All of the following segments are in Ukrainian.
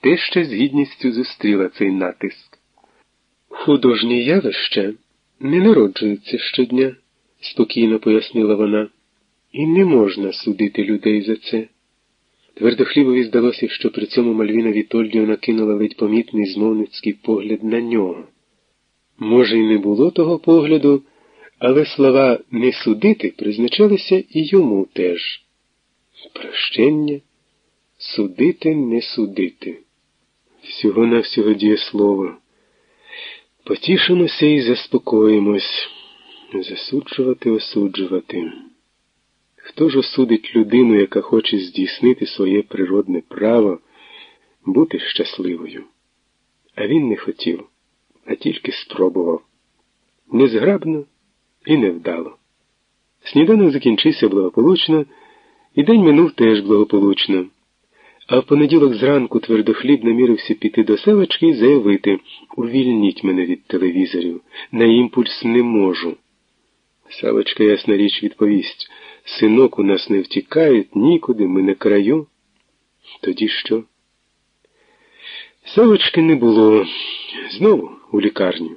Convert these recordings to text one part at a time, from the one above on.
теща з гідністю зустріла цей натиск. Художнє явище не народжується щодня, спокійно пояснила вона, і не можна судити людей за це. Твердохлібові здалося, що при цьому Мальвіна Вітольдівна кинула ледь помітний змовницький погляд на нього. Може, й не було того погляду, але слова не судити призначалися і йому теж. Прощення, судити, не судити. Всього навсього дієслово. Потішимося і заспокоїмось, засуджувати, осуджувати. Хто ж осудить людину, яка хоче здійснити своє природне право бути щасливою? А він не хотів, а тільки спробував. Незграбно і невдало. Сніданок закінчився благополучно, і день минув теж благополучно. А в понеділок зранку твердохліб намірився піти до селочки і заявити увільніть мене від телевізорів, на імпульс не можу. Савочка, ясна річ, відповість синок у нас не втікають нікуди, ми на краю. Тоді що? Савочки не було. Знову у лікарню.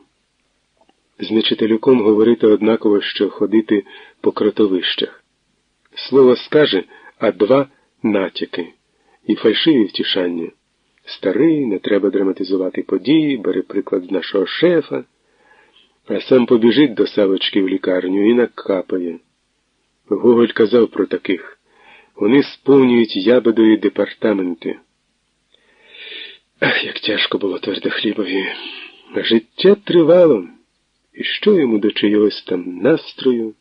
З Нечителюком говорити однаково, що ходити по кротовищах. Слово скаже, а два натяки і фальшиві втішання. Старий, не треба драматизувати події, бери приклад з нашого шефа, а сам побіжить до Савочки в лікарню і накапає. Гоголь казав про таких. Вони сповнюють ябедою департаменти. Ах, як тяжко було твердохлібові. Життя тривало, і що йому до чогось там настрою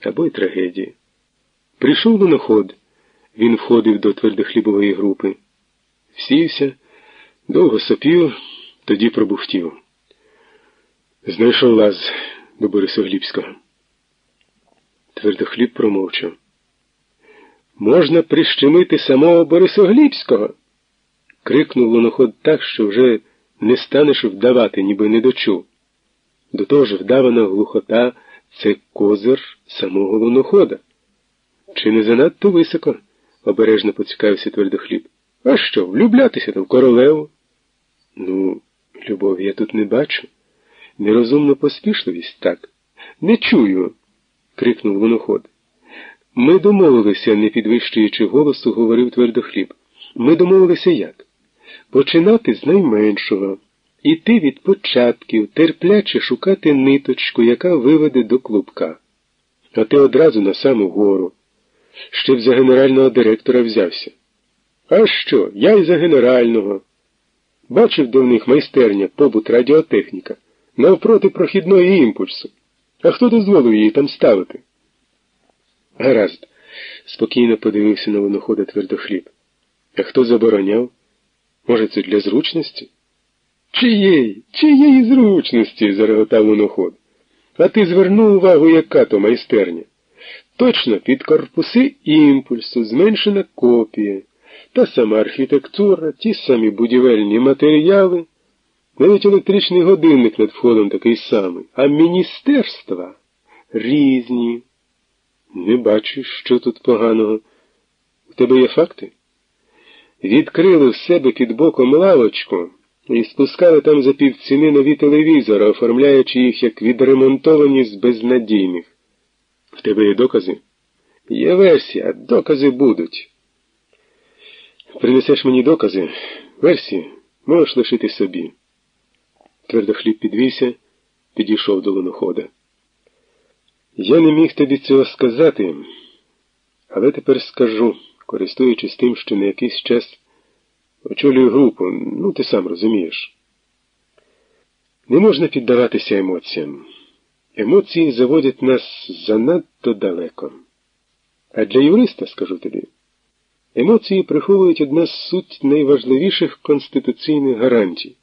або й трагедії. Прийшов луноход. Він входив до твердохлібової групи. Сівся, довго сопів, тоді пробухтів. Знайшов лаз до Борисоглібського. Твердохліб промовчав. Можна прищемити самого Борисоглібського. крикнув луноход так, що вже не станеш вдавати, ніби не дочув. До того ж вдавана глухота це козир самого лунохода. Чи не занадто високо? Обережно поцікавився твердохліб. А що, влюблятися там в королеву? Ну, любов, я тут не бачу. Нерозумну поспішливість так. Не чую. крикнув луноход. Ми домовилися, не підвищуючи голосу, говорив твердохліб. Ми домовилися як? Починати з найменшого, іти від початків, терпляче шукати ниточку, яка виведе до клубка. А ти одразу на саму гору ще б за генерального директора взявся. А що? Я й за генерального. Бачив, в них майстерня, побут радіотехніка, навпроти прохідної імпульсу. А хто дозволив її там ставити? Гаразд, спокійно подивився на винохода твердохліб. А хто забороняв? Може, це для зручності? Чиєї? Чиєї зручності? зареготав виноход. А ти звернув увагу, яка то майстерня. Точно під корпуси імпульсу, зменшена копія, та сама архітектура, ті самі будівельні матеріали, навіть електричний годинник над входом такий самий, а міністерства різні. Не бачу, що тут поганого. У тебе є факти? Відкрили в себе під боком лавочку і спускали там за півціни нові телевізори, оформляючи їх як відремонтовані з безнадійних. В тебе є докази? Є версія, докази будуть. Принесеш мені докази, версії можеш лишити собі. Твердохліб підвівся, підійшов до лунохода. Я не міг тобі цього сказати, але тепер скажу, користуючись тим, що на якийсь час очолюю групу, ну ти сам розумієш. Не можна піддаватися емоціям. Емоції заводять нас занадто далеко. А для юриста, скажу тобі, емоції приховують од нас суть найважливіших конституційних гарантій.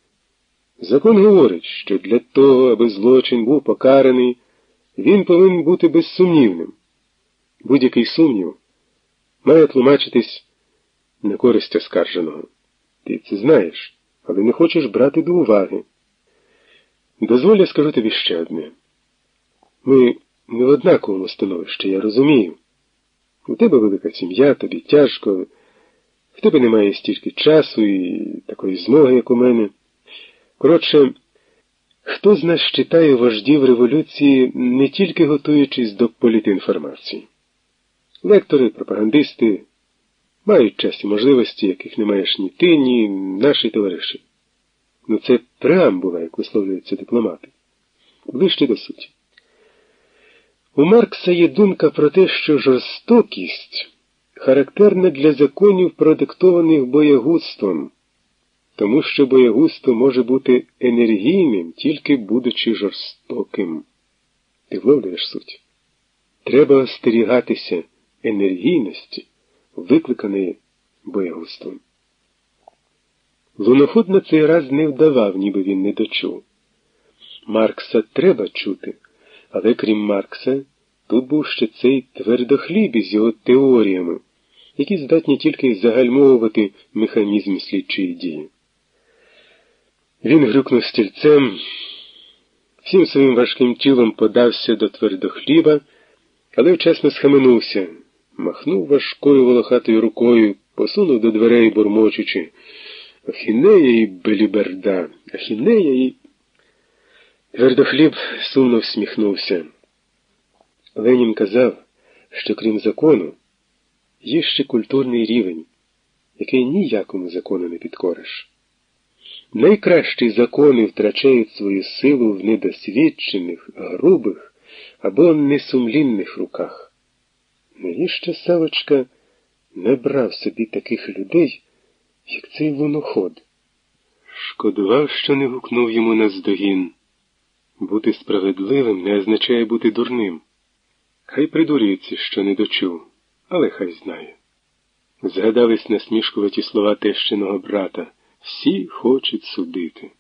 Закон говорить, що для того, аби злочин був покараний, він повинен бути безсумнівним. Будь-який сумнів має тлумачитись на користь оскарженого. Ти це знаєш, але не хочеш брати до уваги. Дозволь, я скажу тобі ще одне. Ми не в однаковому становищі, я розумію. У тебе велика сім'я, тобі тяжко. В тебе немає стільки часу і такої змоги, як у мене. Коротше, хто з нас читає вождів революції, не тільки готуючись до політінформації. Лектори, пропагандисти мають час можливості, яких не маєш ні ти, ні наші товариші. Ну це преамбула, як висловлюються дипломати. Ближче до суті. У Маркса є думка про те, що жорстокість характерна для законів, продиктованих боягузтвом, тому що боягузтво може бути енергійним, тільки будучи жорстоким. Ти вловлюєш суть? Треба остерігатися енергійності, викликаної. Луноход на цей раз не вдавав, ніби він не дочув. Маркса треба чути, але крім Маркса, тут був ще цей твердохліб із його теоріями, які здатні тільки загальмовувати механізм слідчої дії. Він грюкнув стільцем, всім своїм важким тілом подався до твердохліба, але вчасно схаменувся, махнув важкою волохатою рукою, посунув до дверей, бурмочучи. Ахінея і беліберда, ахінея і. Твердохліб сумно всміхнувся. Ленін казав, що крім закону, є ще культурний рівень, який ніякому закону не підкориш. Найкращі закони втрачають свою силу в недосвідчених, грубих або несумлінних руках. Навіщо Савочка не брав собі таких людей, як цей луноход? Шкодував, що не гукнув йому на здогін. Бути справедливим не означає бути дурним. Хай придурюється, що не дочув, але хай знає. Згадались насмішкуваті слова тещиного брата всі хочуть судити.